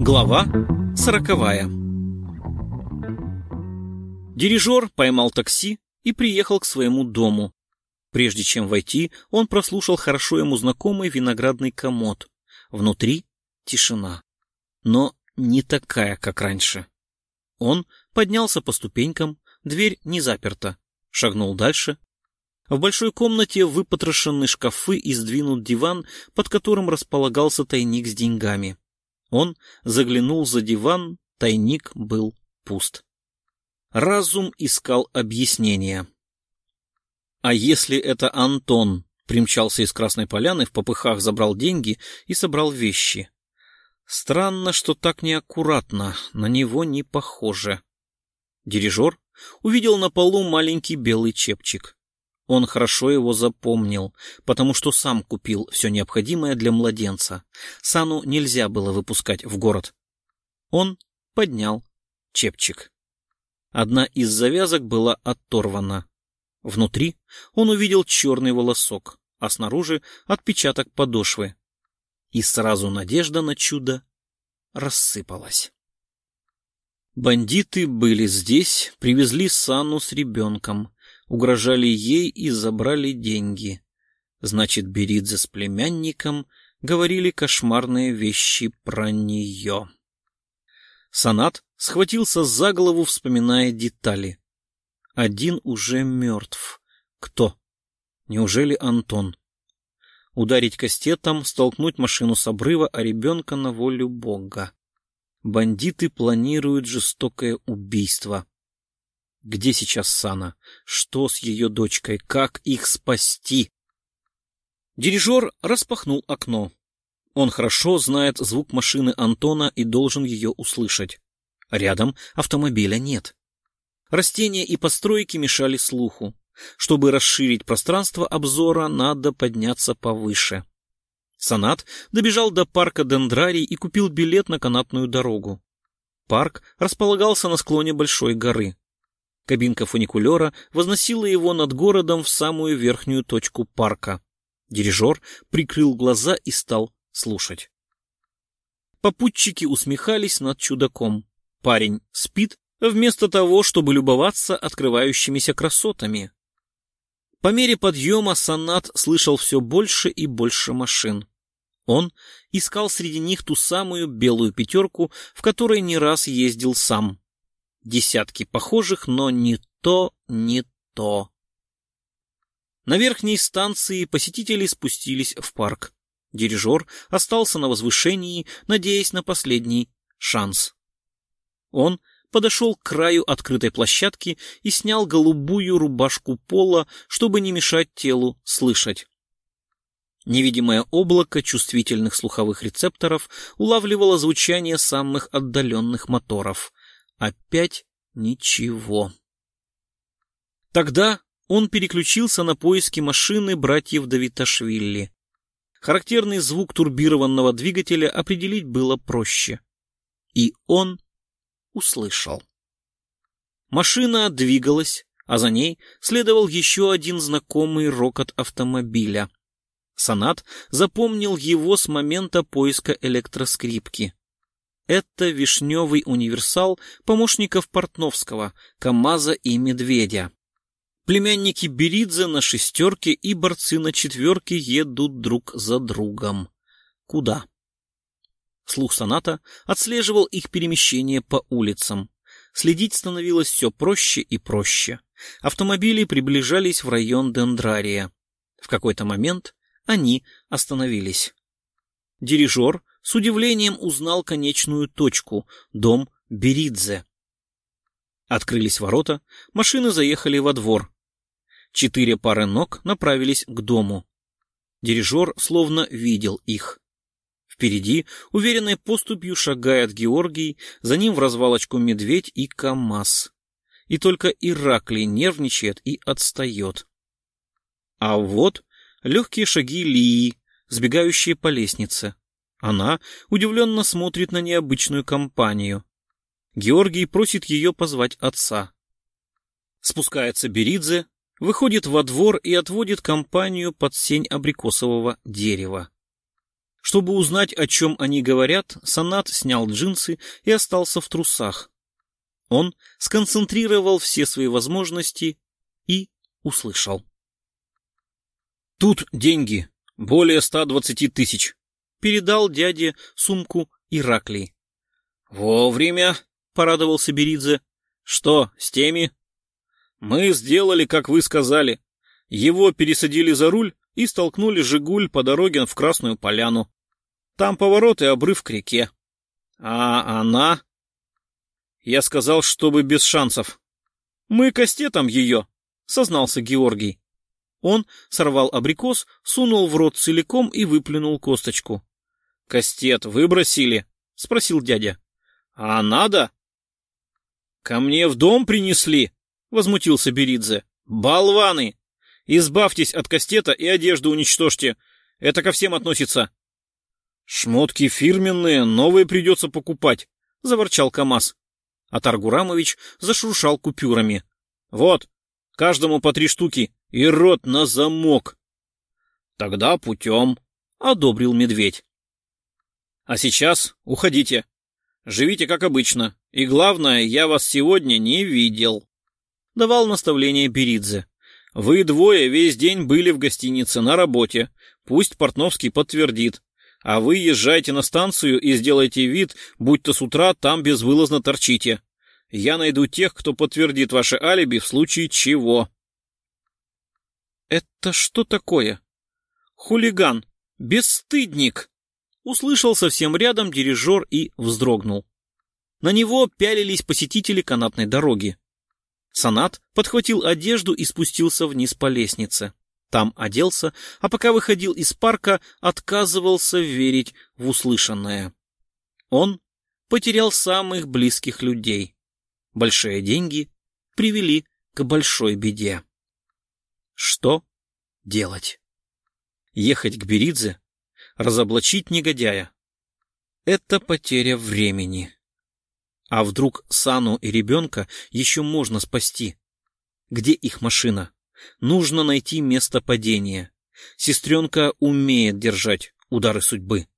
Глава сороковая Дирижер поймал такси и приехал к своему дому. Прежде чем войти, он прослушал хорошо ему знакомый виноградный комод. Внутри тишина. Но не такая, как раньше. Он поднялся по ступенькам, дверь не заперта. Шагнул дальше. В большой комнате выпотрошены шкафы и сдвинут диван, под которым располагался тайник с деньгами. Он заглянул за диван, тайник был пуст. Разум искал объяснения. А если это Антон примчался из Красной Поляны, в попыхах забрал деньги и собрал вещи? Странно, что так неаккуратно, на него не похоже. Дирижер увидел на полу маленький белый чепчик. Он хорошо его запомнил, потому что сам купил все необходимое для младенца. Сану нельзя было выпускать в город. Он поднял чепчик. Одна из завязок была оторвана. Внутри он увидел черный волосок, а снаружи отпечаток подошвы. И сразу надежда на чудо рассыпалась. Бандиты были здесь, привезли Сану с ребенком, угрожали ей и забрали деньги. Значит, Беридзе с племянником говорили кошмарные вещи про нее. Санат схватился за голову, вспоминая детали. Один уже мертв. Кто? Неужели Антон? Ударить кастетом, столкнуть машину с обрыва, а ребенка на волю Бога. Бандиты планируют жестокое убийство. Где сейчас Сана? Что с ее дочкой? Как их спасти? Дирижер распахнул окно. Он хорошо знает звук машины Антона и должен ее услышать. Рядом автомобиля нет. Растения и постройки мешали слуху. Чтобы расширить пространство обзора, надо подняться повыше. Санат добежал до парка Дендрарий и купил билет на канатную дорогу. Парк располагался на склоне большой горы. Кабинка фуникулера возносила его над городом в самую верхнюю точку парка. Дирижер прикрыл глаза и стал слушать. Попутчики усмехались над чудаком. Парень спит, вместо того, чтобы любоваться открывающимися красотами. По мере подъема Санат слышал все больше и больше машин. Он искал среди них ту самую белую пятерку, в которой не раз ездил сам. Десятки похожих, но не то, не то. На верхней станции посетители спустились в парк. Дирижер остался на возвышении, надеясь на последний шанс. Он подошел к краю открытой площадки и снял голубую рубашку пола, чтобы не мешать телу слышать. Невидимое облако чувствительных слуховых рецепторов улавливало звучание самых отдаленных моторов. Опять ничего. Тогда он переключился на поиски машины братьев Давиташвили. Характерный звук турбированного двигателя определить было проще. И он услышал. Машина двигалась, а за ней следовал еще один знакомый рокот автомобиля. Санат запомнил его с момента поиска электроскрипки. Это вишневый универсал помощников Портновского, КамАЗа и Медведя. Племянники Беридзе на шестерке и борцы на четверке едут друг за другом. Куда? Слух соната отслеживал их перемещение по улицам. Следить становилось все проще и проще. Автомобили приближались в район Дендрария. В какой-то момент они остановились. Дирижер с удивлением узнал конечную точку — дом Беридзе. Открылись ворота, машины заехали во двор. Четыре пары ног направились к дому. Дирижер словно видел их. Впереди уверенной поступью шагает Георгий, за ним в развалочку медведь и КамАЗ. И только Ираклий нервничает и отстает. А вот легкие шаги Лии, сбегающие по лестнице. Она удивленно смотрит на необычную компанию. Георгий просит ее позвать отца. Спускается Беридзе, выходит во двор и отводит компанию под сень абрикосового дерева. Чтобы узнать, о чем они говорят, Санат снял джинсы и остался в трусах. Он сконцентрировал все свои возможности и услышал. «Тут деньги. Более ста двадцати тысяч», — передал дяде сумку Ираклий. «Вовремя», — порадовался Беридзе. «Что, с теми?» «Мы сделали, как вы сказали. Его пересадили за руль и столкнули «Жигуль» по дороге в Красную Поляну. Там поворот и обрыв к реке. А она...» Я сказал, чтобы без шансов. «Мы кастетом ее», — сознался Георгий. Он сорвал абрикос, сунул в рот целиком и выплюнул косточку. «Кастет выбросили?» — спросил дядя. «А надо?» «Ко мне в дом принесли», — возмутился Беридзе. «Болваны! Избавьтесь от кастета и одежду уничтожьте. Это ко всем относится». «Шмотки фирменные, новые придется покупать», — заворчал КамАЗ. А Таргурамович зашуршал купюрами. «Вот, каждому по три штуки и рот на замок». «Тогда путем», — одобрил медведь. «А сейчас уходите. Живите как обычно. И главное, я вас сегодня не видел», — давал наставление Беридзе. «Вы двое весь день были в гостинице на работе. Пусть Портновский подтвердит. А вы езжайте на станцию и сделайте вид, будто с утра там безвылазно торчите. Я найду тех, кто подтвердит ваше алиби в случае чего». «Это что такое?» «Хулиган! Бесстыдник!» Услышал совсем рядом дирижер и вздрогнул. На него пялились посетители канатной дороги. Санат подхватил одежду и спустился вниз по лестнице. Там оделся, а пока выходил из парка, отказывался верить в услышанное. Он потерял самых близких людей. Большие деньги привели к большой беде. Что делать? Ехать к Беридзе? Разоблачить негодяя? Это потеря времени. А вдруг Сану и ребенка еще можно спасти? Где их машина? Нужно найти место падения. Сестренка умеет держать удары судьбы.